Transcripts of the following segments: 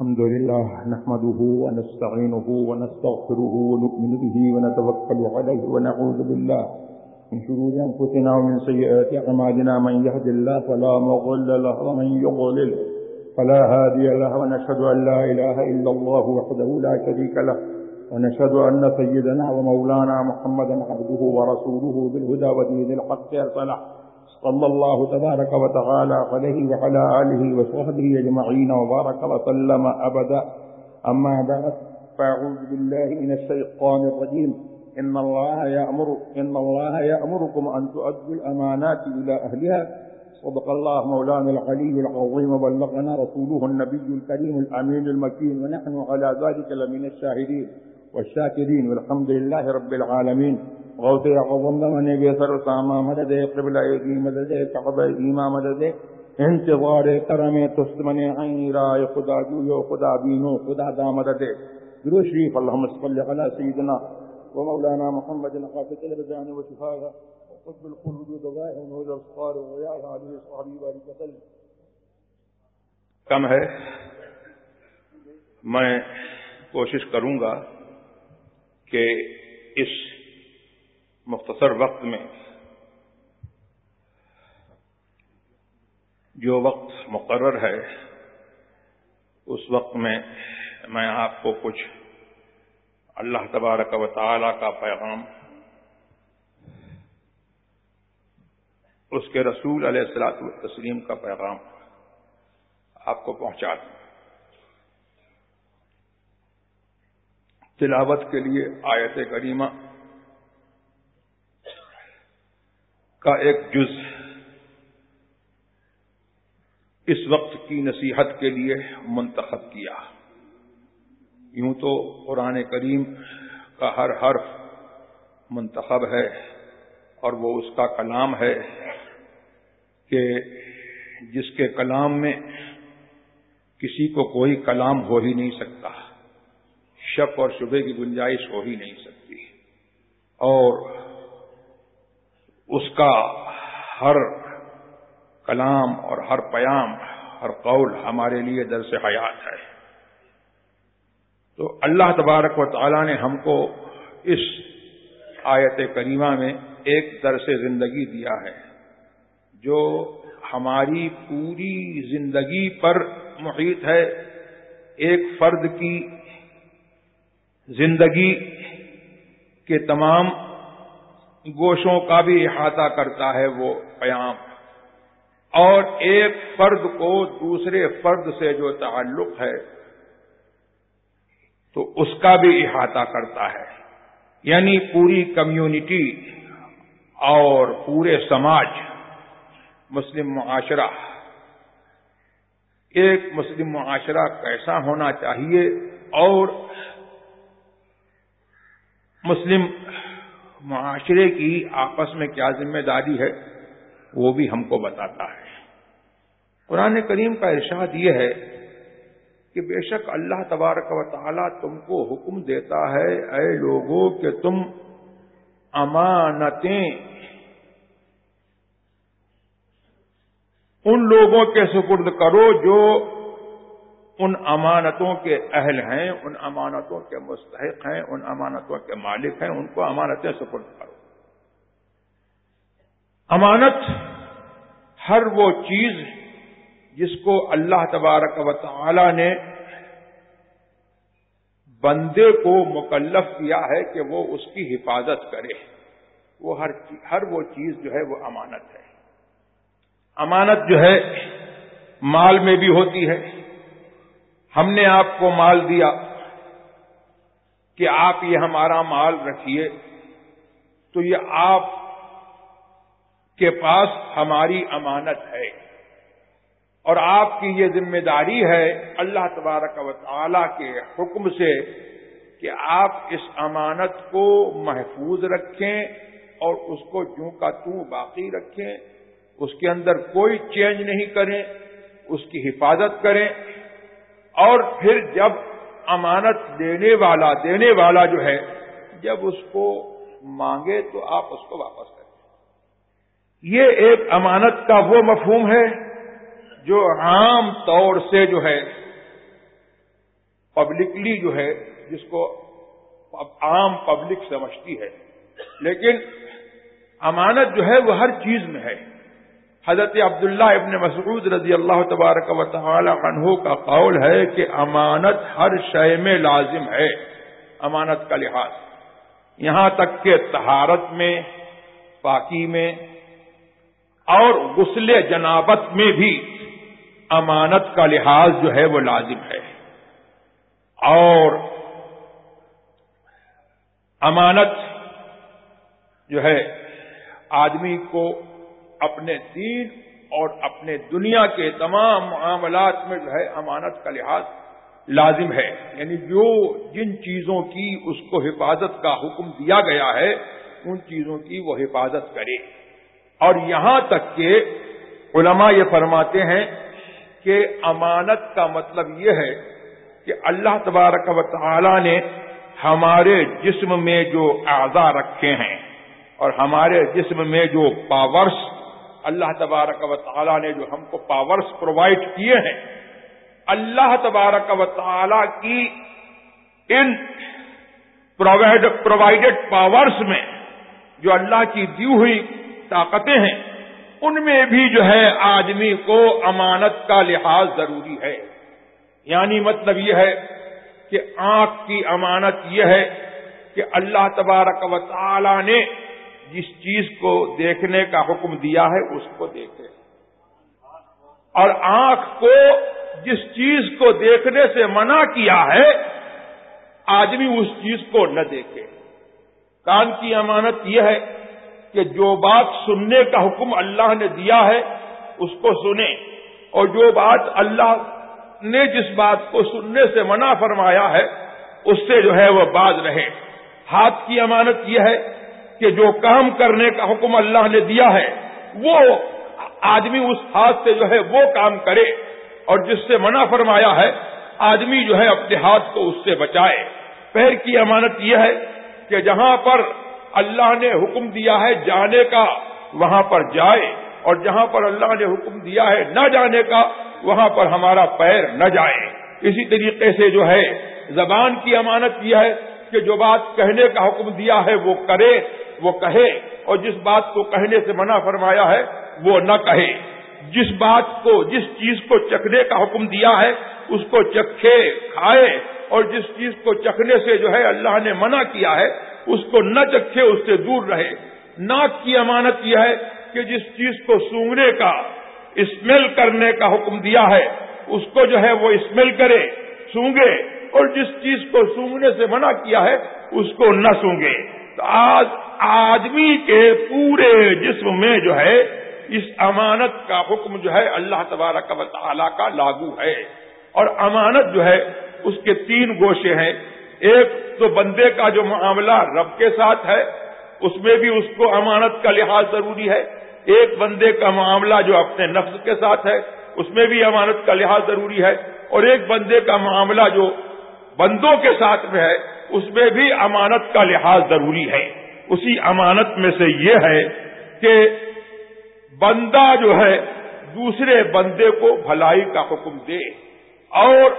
الحمد لله نحمده ونستعينه ونستغفره ونؤمن به ونتوكل عليه ونعوذ بالله من شرور أنفسنا ومن سيئات أعمالنا من يهد الله فلا مضل له ومن يضلل فلا هادي له ونشهد أن لا إله إلا الله وحده لا شريك له ونشهد أن سيدنا ومولانا محمدا عبده ورسوله بالهدى ودين الحق أرسله صلى الله تبارك وتعالى عليه وعلى آله وصحبه أجمعين وبارك وسلم أبدا. أما بعد، فأعوذ بالله من الشيطان الرجيم. إن الله يأمر، إن الله يأمركم أن تؤدوا الأمانات إلى أهلها. صدق الله مولانا العلي العظيم وبلغنا رسوله النبي الكريم الأمين المكين، ونحن على ذلك لمن الشاهدين. والشاكرين والحمد لله رب العالمین غوث اعظم من بیسر ساما مدد قبل ایدی مدد کعب ایما مدد انتظار کرم تست من عین رائے خدا جو خدا بینو خدا دا مدد. درو شریف اللہم صلی علی سیدنا ومولانا محمد قاتل البزان وشفاها وقطب القلوب دغائه ونور الابصار ويا عليه صحبه بارك وسلم کم ہے، میں کوشش کروں گا کہ اس مختصر وقت میں جو وقت مقرر ہے، اس وقت میں میں آپ کو کچھ اللہ تبارک و تعالی کا پیغام، اس کے رسول علیہ السلاط تسلیم کا پیغام آپ کو پہنچا دوں۔ تلاوت کے لیے آیت کریمہ کا ایک جز اس وقت کی نصیحت کے لیے منتخب کیا۔ یوں تو قرآن کریم کا ہر حرف منتخب ہے اور وہ اس کا کلام ہے کہ جس کے کلام میں کسی کو کوئی کلام ہو ہی نہیں سکتا۔ شک اور شبے کی گنجائش ہو ہی نہیں سکتی۔ اور اس کا ہر کلام اور ہر پیام، ہر قول ہمارے لیے درس حیات ہے۔ تو اللہ تبارک و تعالی نے ہم کو اس آیت کریمہ میں ایک درس زندگی دیا ہے، جو ہماری پوری زندگی پر محیط ہے۔ ایک فرد کی زندگی کے تمام گوشوں کا بھی احاطہ کرتا ہے وہ قیام۔ اور ایک فرد کو دوسرے فرد سے جو تعلق ہے، تو اس کا بھی احاطہ کرتا ہے۔ یعنی پوری کمیونٹی اور پورے سماج، مسلم معاشرہ۔ ایک مسلم معاشرہ کیسا ہونا چاہیے اور مسلم معاشرے کی آپس میں کیا ذمہ داری ہے، وہ بھی ہم کو بتاتا ہے۔ قرآن کریم کا ارشاد یہ ہے کہ بے شک اللہ تبارک و تعالی تم کو حکم دیتا ہے، اے لوگوں، کہ تم امانتیں ان لوگوں کے سپرد کرو جو ان امانتوں کے اہل ہیں، ان امانتوں کے مستحق ہیں، ان امانتوں کے مالک ہیں، ان کو امانتیں سپرد کرو۔ امانت ہر وہ چیز جس کو اللہ تبارک و تعالی نے بندے کو مکلف کیا ہے کہ وہ اس کی حفاظت کرے۔ وہ ہر ہر وہ چیز جو ہے وہ امانت ہے۔ امانت جو ہے مال میں بھی ہوتی ہے۔ ہم نے آپ کو مال دیا کہ آپ یہ ہمارا مال رکھیے، تو یہ آپ کے پاس ہماری امانت ہے اور آپ کی یہ ذمہ داری ہے اللہ تبارک و تعالی کے حکم سے کہ آپ اس امانت کو محفوظ رکھیں اور اس کو جوں کا توں باقی رکھیں، اس کے اندر کوئی چینج نہیں کریں، اس کی حفاظت کریں۔ اور پھر جب امانت دینے والا دینے والا جو ہے جب اس کو مانگے تو آپ اس کو واپس کریں۔ یہ ایک امانت کا وہ مفہوم ہے جو عام طور سے جو ہے پبلکلی جو ہے جس کو عام پبلک سمجھتی ہے۔ لیکن امانت جو ہے وہ ہر چیز میں ہے۔ حضرت عبداللہ ابن مسعود رضی اللہ تبارک و تعالی عنہ کا قول ہے کہ امانت ہر شے میں لازم ہے، امانت کا لحاظ۔ یہاں تک کہ تہارت میں، پاکی میں اور غسل جنابت میں بھی امانت کا لحاظ جو ہے وہ لازم ہے۔ اور امانت جو ہے، آدمی کو اپنے دین اور اپنے دنیا کے تمام معاملات میں جو ہے امانت کا لحاظ لازم ہے۔ یعنی جو جن چیزوں کی اس کو حفاظت کا حکم دیا گیا ہے، ان چیزوں کی وہ حفاظت کرے۔ اور یہاں تک کہ علماء یہ فرماتے ہیں کہ امانت کا مطلب یہ ہے کہ اللہ تبارک و تعالی نے ہمارے جسم میں جو اعضا رکھے ہیں اور ہمارے جسم میں جو پاورس اللہ تبارک و تعالی نے جو ہم کو پاورس پرووائڈ کیے ہیں، اللہ تبارک و تعالی کی ان پرووائڈیڈ پاورس میں جو اللہ کی دی ہوئی طاقتیں ہیں، ان میں بھی جو ہے آدمی کو امانت کا لحاظ ضروری ہے۔ یعنی مطلب یہ ہے کہ آنکھ کی امانت یہ ہے کہ اللہ تبارک و تعالی نے جس چیز کو دیکھنے کا حکم دیا ہے اس کو دیکھے۔ اور آنکھ کو جس چیز کو دیکھنے سے منع کیا ہے، آدمی اس چیز کو نہ دیکھے۔ کان کی امانت یہ ہے کہ جو بات سننے کا حکم اللہ نے دیا ہے، اس کو سنیں اور جو بات اللہ نے جس بات کو سننے سے منع فرمایا ہے، اس سے جو ہے وہ باز رہے۔ ہاتھ کی امانت یہ ہے کہ جو کام کرنے کا حکم اللہ نے دیا ہے، وہ آدمی اس ہاتھ سے جو ہے وہ کام کرے اور جس سے منع فرمایا ہے، آدمی جو ہے اپنے ہاتھ کو اس سے بچائے۔ پیر کی امانت یہ ہے کہ جہاں پر اللہ نے حکم دیا ہے جانے کا، وہاں پر جائے۔ اور جہاں پر اللہ نے حکم دیا ہے نہ جانے کا، وہاں پر ہمارا پیر نہ جائے۔ اسی طریقے سے جو ہے، زبان کی امانت یہ ہے کہ جو بات کہنے کا حکم دیا ہے وہ کرے۔ وہ کہے اور جس بات کو کہنے سے منع فرمایا ہے وہ نہ کہے۔ جس بات کو، جس چیز کو چکھنے کا حکم دیا ہے، اس کو چکھے، کھائے اور جس چیز کو چکھنے سے جو ہے اللہ نے منع کیا ہے، اس کو نہ چکھے، اس سے دور رہے۔ ناک کی امانت یہ ہے کہ جس چیز کو سونگنے کا، اسمیل کرنے کا حکم دیا ہے، اس کو جو ہے وہ اسمیل کرے، سونگے اور جس چیز کو سونگنے سے منع کیا ہے، اس کو نہ سونگے۔ آج آدمی کے پورے جسم میں جو ہے، اس امانت کا حکم جو ہے، اللہ تبارک و تعالی کا لاگو ہے۔ اور امانت جو ہے، اس کے تین گوشے ہیں۔ ایک تو بندے کا جو معاملہ رب کے ساتھ ہے، اس میں بھی اس کو امانت کا لحاظ ضروری ہے۔ ایک بندے کا معاملہ جو اپنے نفس کے ساتھ ہے، اس میں بھی امانت کا لحاظ ضروری ہے۔ اور ایک بندے کا معاملہ جو بندوں کے ساتھ میں ہے اس میں بھی امانت کا لحاظ ضروری ہے۔ اسی امانت میں سے یہ ہے کہ بندہ جو ہے دوسرے بندے کو بھلائی کا حکم دے اور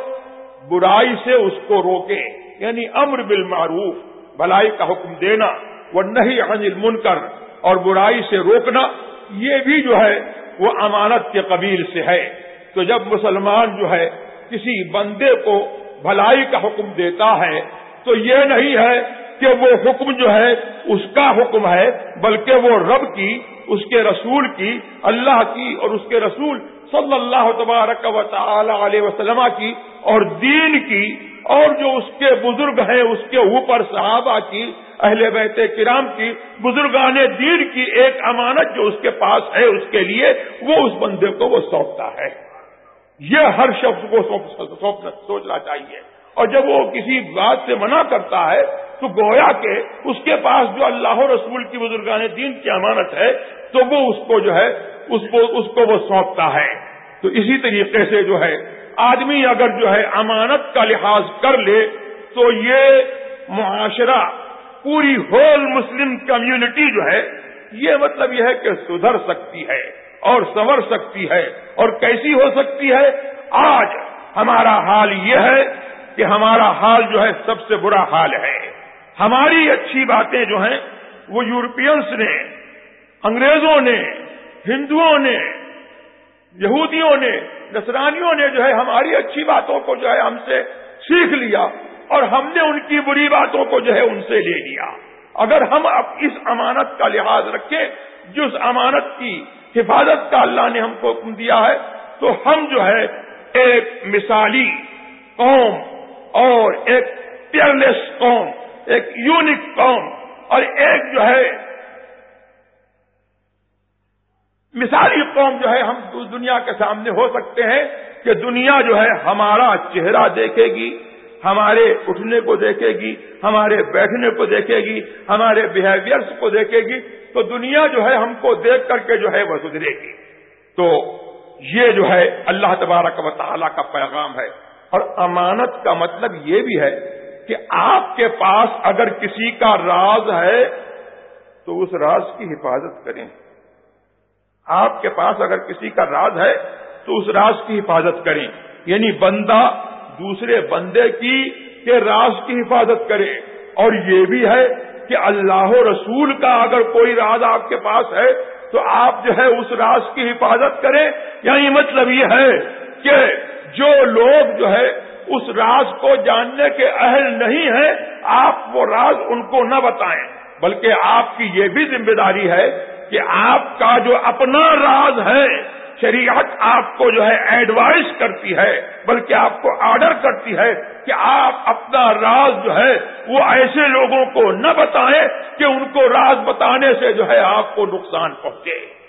برائی سے اس کو روکے یعنی امر بالمعروف، بھلائی کا حکم دینا، وہ نہیں انل منکر اور برائی سے روکنا، یہ بھی جو ہے وہ امانت کے قبیل سے ہے۔ تو جب مسلمان جو ہے کسی بندے کو بھلائی کا حکم دیتا ہے تو یہ نہیں ہے کہ وہ حکم جو ہے اس کا حکم ہے، بلکہ وہ رب کی، اس کے رسول کی، اللہ کی اور اس کے رسول صلی اللہ تبارک و تعالی علیہ وسلم کی اور دین کی اور جو اس کے بزرگ ہیں، اس کے اوپر صحابہ کی، اہل بیت کرام کی، بزرگان دین کی ایک امانت جو اس کے پاس ہے، اس کے لیے وہ اس بندے کو وہ سونپتا ہے۔ یہ ہر شخص کو سوچنا چاہیے۔ اور جب وہ کسی بات سے منع کرتا ہے تو گویا کہ اس کے پاس جو اللہ رسول کی بزرگان دین کی امانت ہے، تو وہ اس کو جو ہے، اس کو اس کو وہ سونپتا ہے۔ تو اسی طریقے سے جو ہے، آدمی اگر جو ہے امانت کا لحاظ کر لے، تو یہ معاشرہ، پوری ہول مسلم کمیونٹی جو ہے، یہ مطلب یہ ہے کہ سدھر سکتی ہے اور سنور سکتی ہے۔ اور کیسی ہو سکتی ہے؟ آج ہمارا حال یہ ہے کہ ہمارا حال جو ہے سب سے برا حال ہے۔ ہماری اچھی باتیں جو ہیں، وہ یورپینس نے، انگریزوں نے، ہندوؤں نے، یہودیوں نے، نصرانیوں نے جو ہے ہماری اچھی باتوں کو جو ہے ہم سے سیکھ لیا اور ہم نے ان کی بری باتوں کو جو ہے ان سے لے لیا۔ اگر ہم اب اس امانت کا لحاظ رکھیں، جس امانت کی حفاظت کا اللہ نے ہم کو حکم دیا ہے، تو ہم جو ہے ایک مثالی قوم اور ایک پیئرلیس قوم، ایک یونک قوم، اور ایک جو ہے مثالی قوم جو ہے ہم دنیا کے سامنے ہو سکتے ہیں کہ دنیا جو ہے ہمارا چہرہ دیکھے گی، ہمارے اٹھنے کو دیکھے گی، ہمارے بیٹھنے کو دیکھے گی، ہمارے بہیویئرس کو دیکھے گی، تو دنیا جو ہے ہم کو دیکھ کر کے جو ہے وہ سدھرے گی۔ تو یہ جو ہے اللہ تبارک و تعالیٰ کا پیغام ہے۔ اور امانت کا مطلب یہ بھی ہے کہ آپ کے پاس اگر کسی کا راز ہے تو اس راز کی حفاظت کریں۔ آپ کے پاس اگر کسی کا راز ہے تو اس راز کی حفاظت کریں۔ یعنی بندہ دوسرے بندے کی کے راز کی حفاظت کرے۔ اور یہ بھی ہے کہ اللہ رسول کا اگر کوئی راز آپ کے پاس ہے تو آپ جو ہے اس راز کی حفاظت کریں۔ یعنی مطلب یہ ہے کہ جو لوگ جو ہے اس راز کو جاننے کے اہل نہیں ہیں، آپ وہ راز ان کو نہ بتائیں۔ بلکہ آپ کی یہ بھی ذمہ داری ہے کہ آپ کا جو اپنا راز ہے، شریعت آپ کو جو ہے ایڈوائز کرتی ہے، بلکہ آپ کو آرڈر کرتی ہے کہ آپ اپنا راز جو ہے وہ ایسے لوگوں کو نہ بتائیں کہ ان کو راز بتانے سے جو ہے آپ کو نقصان پہنچے۔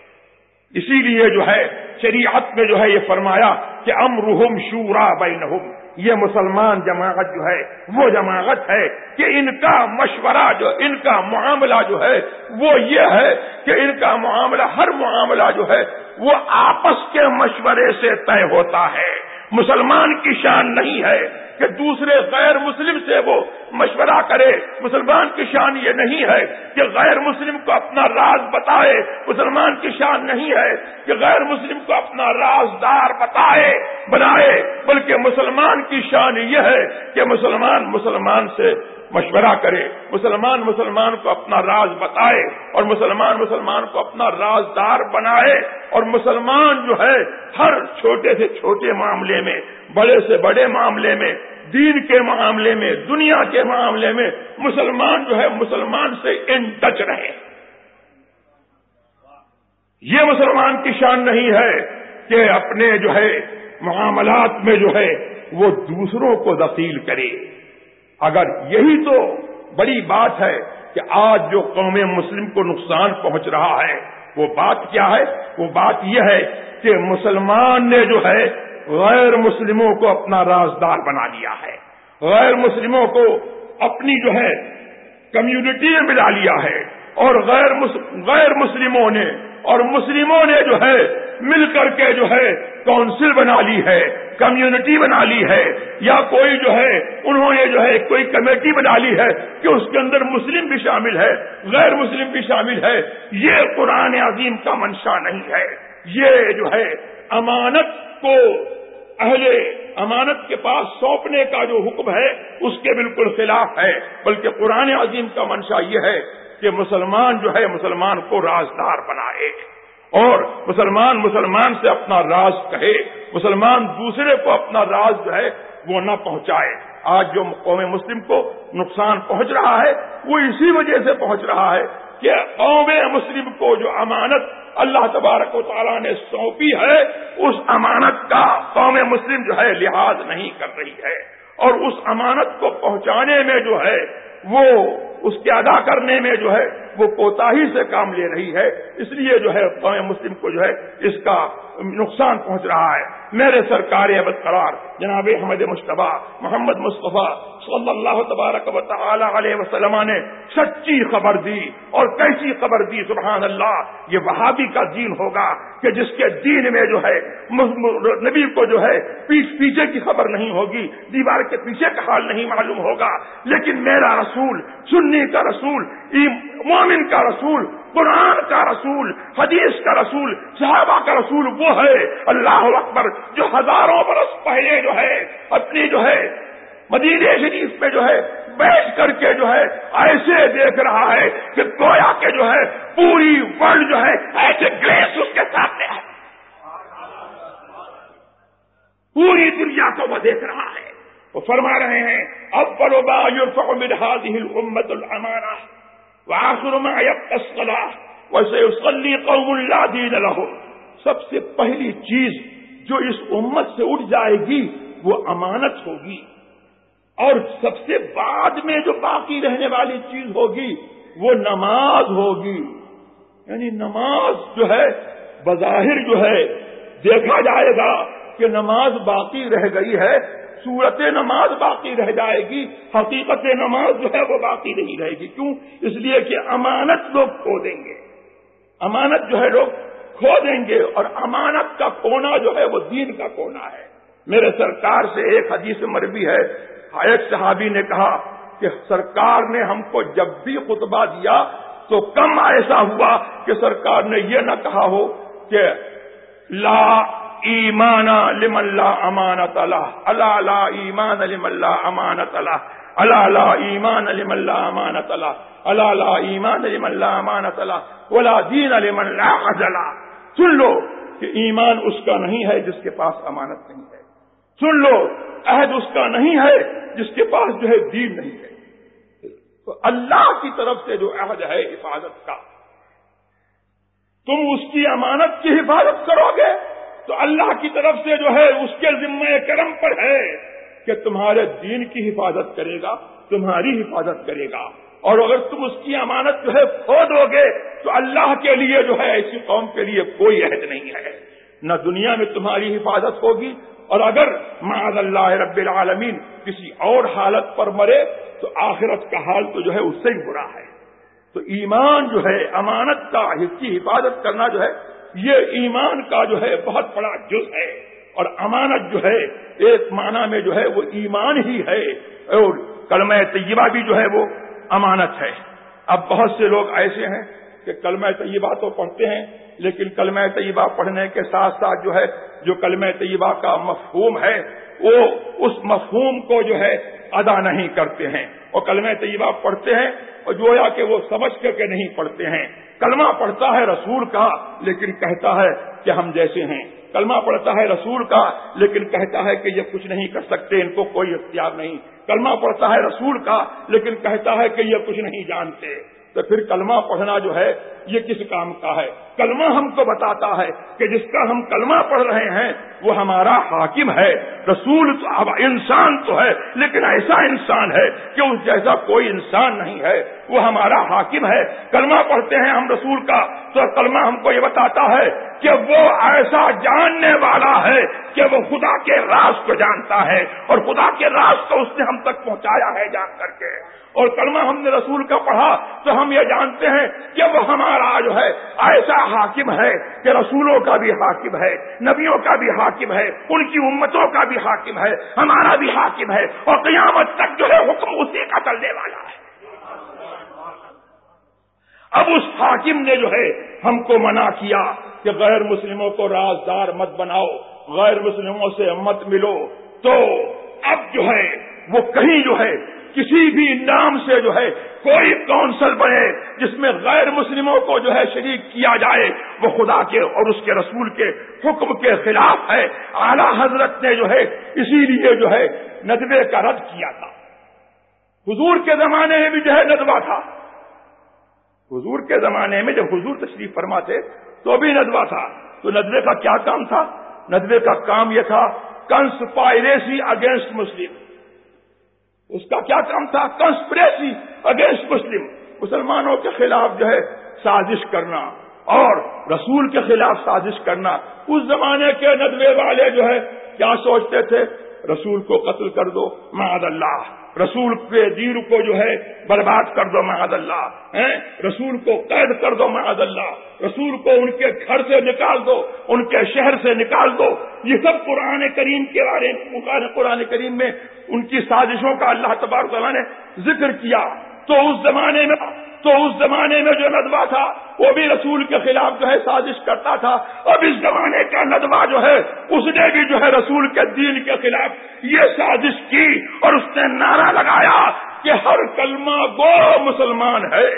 اسی لیے جو ہے شریعت میں جو ہے یہ فرمایا کہ امرحم شورا بینہم، یہ مسلمان جماعت جو ہے، وہ جماعت ہے کہ ان کا مشورہ جو، ان کا معاملہ جو ہے، وہ یہ ہے کہ ان کا معاملہ، ہر معاملہ جو ہے، وہ آپس کے مشورے سے طے ہوتا ہے۔ مسلمان کی شان نہیں ہے۔ کہ دوسرے غیر مسلم سے وہ مشورہ کرے۔ مسلمان کی شان یہ نہیں ہے کہ غیر مسلم کو اپنا راز بتائے۔ مسلمان کی شان نہیں ہے کہ غیر مسلم کو اپنا رازدار بتائے، بنائے۔ بلکہ مسلمان کی شان یہ ہے کہ مسلمان مسلمان سے مشورہ کرے۔ مسلمان مسلمان کو اپنا راز بتائے اور مسلمان مسلمان کو اپنا رازدار بنائے۔ اور مسلمان جو ہے ہر چھوٹے سے چھوٹے معاملے میں، بڑے سے بڑے معاملے میں دین کے معاملے میں، دنیا کے معاملے میں مسلمان جو ہے، مسلمان سے ان ٹچ رہے۔ یہ مسلمان کی شان نہیں ہے کہ اپنے جو ہے، معاملات میں جو ہے، وہ دوسروں کو دخیل کرے۔ اگر یہی تو بڑی بات ہے کہ آج جو قوم مسلم کو نقصان پہنچ رہا ہے، وہ بات کیا ہے؟ وہ بات یہ ہے کہ مسلمان نے جو ہے غیر مسلموں کو اپنا رازدار بنا لیا ہے۔ غیر مسلموں کو اپنی جو ہے کمیونٹی میں ملا لیا ہے۔ اور غیر غیر مسلموں نے، اور مسلموں نے جو ہے مل کر کے جو ہے کونسل بنا لی ہے، کمیونٹی بنا لی ہے۔ یا کوئی جو ہے، انہوں نے جو ہے کوئی کمیٹی بنا لی ہے کہ اس کے اندر مسلم بھی شامل ہے، غیر مسلم بھی شامل ہے۔ یہ قرآن عظیم کا منشا نہیں ہے۔ یہ جو ہے امانت کو اہل امانت کے پاس سونپنے کا جو حکم ہے، اس کے بالکل خلاف ہے۔ بلکہ قرآن عظیم کا منشا یہ ہے کہ مسلمان جو ہے، مسلمان کو رازدار بنائے۔ اور مسلمان مسلمان سے اپنا راز کہے۔ مسلمان دوسرے کو اپنا راز جو ہے، وہ نہ پہنچائے۔ آج جو قوم مسلم کو نقصان پہنچ رہا ہے، وہ اسی وجہ سے پہنچ رہا ہے کہ قوم مسلم کو جو امانت اللہ تبارک و تعالیٰ نے سونپی ہے، اس امانت کا قوم مسلم جو ہے لحاظ نہیں کر رہی ہے۔ اور اس امانت کو پہنچانے میں جو ہے، وہ اس کے ادا کرنے میں جو ہے، وہ کوتا ہی سے کام لے رہی ہے۔ اس لیے جو ہے، قوم مسلم کو جو ہے، اس کا نقصان پہنچ رہا ہے۔ میرے سرکار ابد قرار جناب احمد مشتبہ محمد مصطفیٰ صلی اللہ تبارک و تعالی علیہ وسلم نے سچی خبر دی اور کیسی خبر دی؟ سبحان اللہ، یہ وہابی کا دین ہوگا کہ جس کے دین میں جو ہے نبی کو جو ہے پیچھ پیچھے کی خبر نہیں ہوگی، دیوار کے پیچھے کا حال نہیں معلوم ہوگا، لیکن میرا رسول، سنی کا رسول مومن کا رسول، قرآن کا رسول، حدیث کا رسول، صحابہ کا رسول وہ ہے، اللہ اکبر، جو ہزاروں برس پہلے جو ہے، اپنی جو ہے مدینہ شریف میں جو ہے بیٹھ کر کے جو ہے ایسے دیکھ رہا ہے کہ گویا کے جو ہے پوری ورلڈ جو ہے ایسے گریس اس کے سامنے ہے۔ پوری دنیا کو وہ دیکھ رہا ہے۔ وہ فرما رہے ہیں اب بڑو امت المانا وآخر ما الصلاة وسيصلي قوم لا دين لهم۔ سب سے پہلی چیز جو اس امت سے اٹھ جائے گی، وہ امانت ہوگی۔ اور سب سے بعد میں جو باقی رہنے والی چیز ہوگی وہ نماز ہوگی۔ یعنی نماز جو ہے، بظاہر جو ہے، دیکھا جائے گا کہ نماز باقی رہ گئی ہے، صورت نماز باقی رہ جائے گی، حقیقت نماز جو ہے وہ باقی نہیں رہے گی۔ کیوں؟ اس لیے کہ امانت لوگ کھو دیں گے۔ امانت جو ہے لوگ کھو دیں گے اور امانت کا کونا جو ہے وہ دین کا کونا ہے۔ میرے سرکار سے ایک حدیث مربی ہے ایک صحابی نے کہا کہ سرکار نے ہم کو جب بھی خطبہ دیا تو کم ایسا ہوا کہ سرکار نے یہ نہ کہا ہو کہ لا ایمان لمن لا امانت اللہ اللہ لا ایمان لمن لا امانت اللہ اللہ لا ایمان لمن لا امانت اللہ اللہ لا ایمان لمن لا امانت اللہ ولا دین لمن لا عجلا سن لو کہ ایمان اس کا نہیں ہے جس کے پاس امانت نہیں ہے. سن لو عہد اس کا نہیں ہے جس کے پاس جو ہے دین نہیں ہے۔ تو اللہ کی طرف سے جو عہد ہے حفاظت کا، تم اس کی امانت کی حفاظت کرو گے۔ تو اللہ کی طرف سے جو ہے اس کے ذمہ کرم پر ہے کہ تمہارے دین کی حفاظت کرے گا، تمہاری حفاظت کرے گا۔ اور اگر تم اس کی امانت جو ہے کھو دو گے، تو اللہ کے لیے جو ہے ایسی قوم کے لیے کوئی عہد نہیں ہے۔ نہ دنیا میں تمہاری حفاظت ہوگی اور اگر معذ اللہ رب العالمین کسی اور حالت پر مرے تو آخرت کا حال تو جو ہے اس سے ہی برا ہے۔ تو ایمان جو ہے، امانت کا، اس کی حفاظت کرنا جو ہے، یہ ایمان کا جو ہے بہت بڑا جز ہے۔ اور امانت جو ہے، ایک معنی میں جو ہے وہ ایمان ہی ہے۔ اور کلمہ طیبہ بھی جو ہے وہ امانت ہے۔ اب بہت سے لوگ ایسے ہیں کہ کلمہ طیبہ تو پڑھتے ہیں، لیکن کلمہ طیبہ پڑھنے کے ساتھ ساتھ جو ہے، جو کلمہ طیبہ کا مفہوم ہے، وہ اس مفہوم کو جو ہے ادا نہیں کرتے ہیں۔ اور کلمہ طیبہ پڑھتے ہیں اور جو یا کہ وہ سمجھ کر کے نہیں پڑھتے ہیں۔ کلمہ پڑھتا ہے رسول کا، لیکن کہتا ہے کہ ہم جیسے ہیں۔ کلمہ پڑھتا ہے رسول کا، لیکن کہتا ہے کہ یہ کچھ نہیں کر سکتے، ان کو کوئی اختیار نہیں۔ کلمہ پڑھتا ہے رسول کا، لیکن کہتا ہے کہ یہ کچھ نہیں جانتے۔ تو پھر کلمہ پڑھنا جو ہے، یہ کس کام کا ہے؟ کلمہ ہم کو بتاتا ہے کہ جس کا ہم کلمہ پڑھ رہے ہیں، وہ ہمارا حاکم ہے۔ رسول تو انسان تو ہے، لیکن ایسا انسان ہے کہ اس جیسا کوئی انسان نہیں ہے۔ وہ ہمارا حاکم ہے۔ کلمہ پڑھتے ہیں ہم رسول کا، تو کلمہ ہم کو یہ بتاتا ہے کہ وہ ایسا جاننے والا ہے کہ وہ خدا کے راز کو جانتا ہے۔ اور خدا کے راز کو اس نے ہم تک پہنچایا ہے جان کر کے۔ اور کلمہ ہم نے رسول کا پڑھا تو ہم یہ جانتے ہیں کہ وہ ہمارا جو ہے ایسا حاکم ہے کہ رسولوں کا بھی حاکم ہے، نبیوں کا بھی حاکم ہے، ان کی امتوں کا بھی حاکم ہے، ہمارا بھی حاکم ہے اور قیامت تک جو ہے حکم اسی کا چلنے والا ہے۔ اب اس حاکم نے جو ہے، ہم کو منع کیا کہ غیر مسلموں کو رازدار مت بناؤ، غیر مسلموں سے مت ملو۔ تو اب جو ہے، وہ کہیں جو ہے کسی بھی نام سے جو ہے کوئی کونسل بنے جس میں غیر مسلموں کو جو ہے شریک کیا جائے، وہ خدا کے اور اس کے رسول کے حکم کے خلاف ہے۔ اعلی حضرت نے جو ہے اسی لیے جو ہے ندوے کا رد کیا تھا۔ حضور کے زمانے میں بھی جو ہے ندوہ تھا۔ حضور کے زمانے میں جب حضور تشریف فرما تھے تو بھی ندوہ تھا۔ تو ندوے کا کیا کام تھا؟ ندوے کا کام یہ تھا کنسپائریسی اگینسٹ مسلم اس کا کیا کام تھا؟ کنسپریسی اگینسٹ مسلم مسلمانوں کے خلاف جو ہے سازش کرنا اور رسول کے خلاف سازش کرنا۔ اس زمانے کے ندوے والے جو ہے کیا سوچتے تھے؟ رسول کو قتل کر دو معد اللہ۔ رسول کے دیر کو جو ہے برباد کر دو معاذ اللہ رسول کو قید کر دو معاذ اللہ، رسول کو ان کے گھر سے نکال دو، ان کے شہر سے نکال دو۔ یہ سب قرآن کریم کے بارے میں قرآن کریم میں ان کی سازشوں کا اللہ تبارک نے ذکر کیا۔ تو اس زمانے میں تو اس زمانے میں جو ندوہ تھا، وہ بھی رسول کے خلاف جو ہے سازش کرتا تھا۔ اب اس زمانے کا ندوہ جو ہے، اس نے بھی جو ہے رسول کے دین کے خلاف یہ سازش کی اور اس نے نعرہ لگایا کہ ہر کلمہ گو مسلمان ہے۔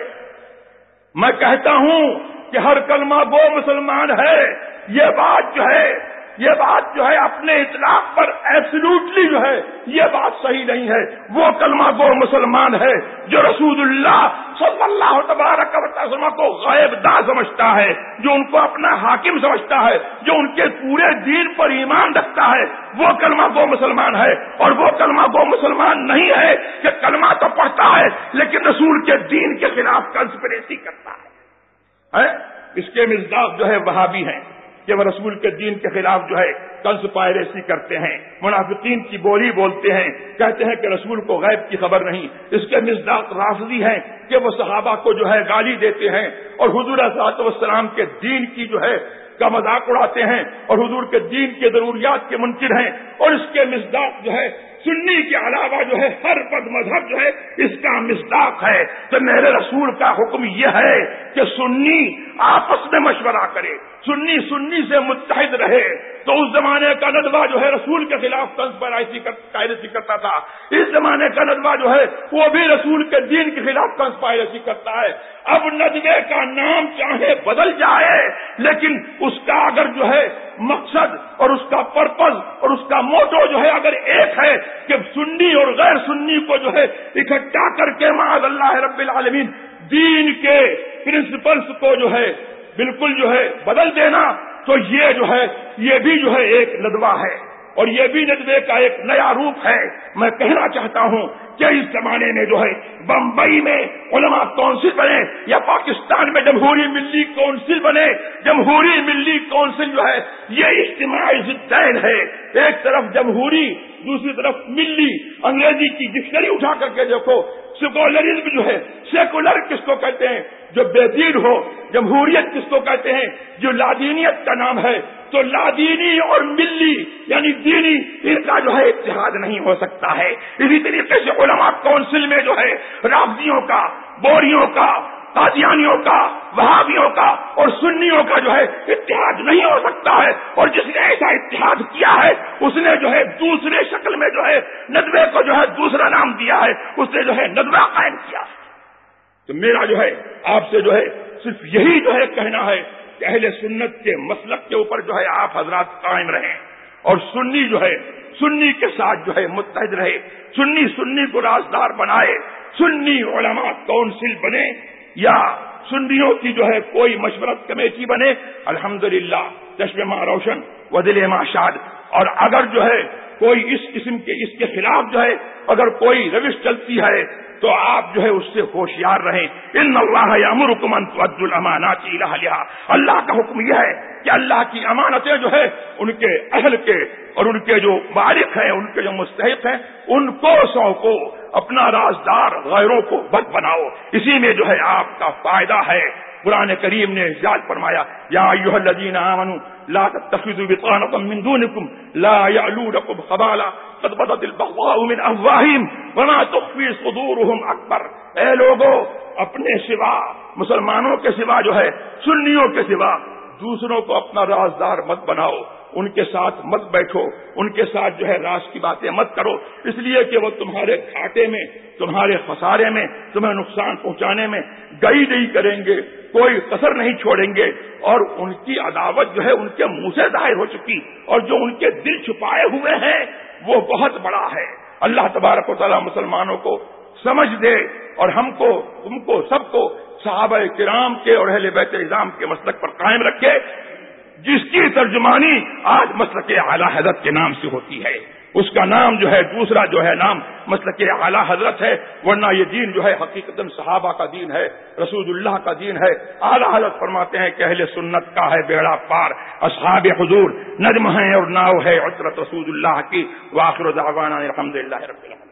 میں کہتا ہوں کہ ہر کلمہ گو مسلمان ہے۔ یہ بات جو ہے یہ بات جو ہے اپنے اطلاق پر ایبسلوٹلی جو ہے یہ بات صحیح نہیں ہے۔ وہ کلمہ گو مسلمان ہے جو رسول اللہ صلی اللہ تبارک وسلم کو غائب دا سمجھتا ہے، جو ان کو اپنا حاکم سمجھتا ہے، جو ان کے پورے دین پر ایمان رکھتا ہے۔ وہ کلمہ گو مسلمان ہے اور وہ کلمہ گو مسلمان نہیں ہے کہ کلمہ تو پڑھتا ہے لیکن رسول کے دین کے خلاف کنسپریسی کرتا ہے۔ اس کے مزاج جو ہے وہاں بھی ہیں۔ کہ وہ رسول کے دین کے خلاف جو ہے کنس پائریسی کرتے ہیں، منافقین کی بولی بولتے ہیں، کہتے ہیں کہ رسول کو غیب کی خبر نہیں۔ اس کے مزداق رافضی ہیں کہ وہ صحابہ کو جو ہے گالی دیتے ہیں اور حضور صاحب والسلام کے دین کی جو ہے کا مذاق اڑاتے ہیں اور حضور کے دین کے ضروریات کے منکر ہیں۔ اور اس کے مزداق جو ہے سنی کے علاوہ جو ہے ہر پد مذہب جو ہے اس کا مزداق ہے۔ تو میرے رسول کا حکم یہ ہے کہ سنی آپس میں مشورہ کرے۔ سنی سنی سے متحد رہے تو اس زمانے کا ندوہ جو ہے رسول کے خلاف پائرسی کرتا تھا۔ اس زمانے کا ندوہ جو ہے وہ بھی رسول کے دین کے خلاف پائرسی کرتا ہے۔ اب ندوے کا نام چاہے بدل جائے، لیکن اس کا اگر جو ہے مقصد اور اس کا پرپز اور اس کا موٹو جو ہے اگر ایک ہے کہ سنی اور غیر سنی کو جو ہے اکٹھا کر کے معاذ اللہ رب العالمین دین کے پرنسپلس کو جو ہے بالکل جو ہے بدل دینا، تو یہ جو ہے، یہ بھی جو ہے ایک ندوہ ہے۔ اور یہ بھی ندوے کا ایک نیا روپ ہے۔ میں کہنا چاہتا ہوں کہ اس زمانے میں جو ہے، بمبئی میں علماء کونسل بنے یا پاکستان میں جمہوری ملی کونسل بنے۔ جمہوری ملی کونسل جو ہے، یہ اجتماعی زدین ہے۔ ایک طرف جمہوری، دوسری طرف ملی۔ انگریزی کی ڈکشنری اٹھا کر کے دیکھو سیکولرزم جو ہے، سیکولر کس کو کہتے ہیں؟ جو بے دین ہو، جمہوریت کس کو کہتے ہیں؟ جو لادینیت کا نام ہے، تو لادینی اور ملی یعنی دینی، ان کا جو ہے اتحاد نہیں ہو سکتا ہے۔ اسی طریقے سے علماء کونسل میں جو ہے رابطیوں کا، بوریوں کا قادیانیوں کا، وہابیوں کا اور سنیوں کا جو ہے اتحاد نہیں ہو سکتا ہے اور جس نے ایسا اتحاد کیا ہے، اس نے جو ہے دوسرے شکل میں جو ہے ندوے کو جو ہے دوسرا نام دیا ہے، اس نے جو ہے ندوہ قائم کیا۔ تو میرا جو ہے، آپ سے جو ہے صرف یہی جو ہے کہنا ہے کہ اہل سنت کے مسلک کے اوپر جو ہے آپ حضرات قائم رہیں اور سنی جو ہے، سنی کے ساتھ جو ہے متحد رہے، سنی سنی کو رازدار بنائے، سنی علماء کونسل بنے یا سنیوں کی جو ہے کوئی مشورت کمیٹی بنے، الحمدللہ للہ ماں روشن و دل ماں شاد۔ اور اگر جو ہے کوئی اس قسم کے، اس کے خلاف جو ہے اگر کوئی روش چلتی ہے تو آپ جو ہے اس سے ہوشیار رہیں۔ ان اللہ امرکمن عبد الاماناتی اللہ کا حکم یہ ہے کہ اللہ کی امانتیں جو ہے ان کے اہل کے اور ان کے جو مالک ہیں، ان کے جو مستحق ہیں، ان کو سو کو اپنا رازدار غیروں کو بد بناؤ۔ اسی میں جو ہے آپ کا فائدہ ہے۔ قرآن کریم نے یاد فرمایا، یا ایوہ الذین آمنوا، لا تتخذوا بطانة من دونكم لا يعلونكم خبالا، قد بدت البغضاء من افواههم وما تخفي صدورهم اکبر۔ اے لوگو، اپنے سوا، مسلمانوں کے سوا جو ہے، سنیوں کے سوا، دوسروں کو اپنا رازدار مت بناؤ۔ ان کے ساتھ مت بیٹھو، ان کے ساتھ جو ہے راز کی باتیں مت کرو۔ اس لیے کہ وہ تمہارے گھاٹے میں، تمہارے خسارے میں، تمہیں نقصان پہنچانے میں گئی نہیں کریں گے، کوئی قصر نہیں چھوڑیں گے۔ اور ان کی عداوت جو ہے ان کے منہ سے ظاہر ہو چکی، اور جو ان کے دل چھپائے ہوئے ہیں، وہ بہت بڑا ہے۔ اللہ تبارک و تعالیٰ مسلمانوں کو سمجھ دے، اور ہم کو، تم کو، سب کو صحابہ کرام کے اور اہل بیت نظام کے مسلک پر قائم رکھے۔ جس کی ترجمانی آج مسلک اعلیٰ حضرت کے نام سے ہوتی ہے۔ اس کا نام جو ہے، دوسرا جو ہے نام مسلک اعلیٰ حضرت ہے، ورنہ یہ دین جو ہے حقیقت صحابہ کا دین ہے رسول اللہ کا دین ہے۔ اعلیٰ حضرت فرماتے ہیں کہ اہل سنت کا ہے بیڑا پار، اصحاب حضور، نجم ہے اور ناؤ ہے عطرت رسول اللہ کی۔ واخر دعوانا الحمد للہ رب العالمین۔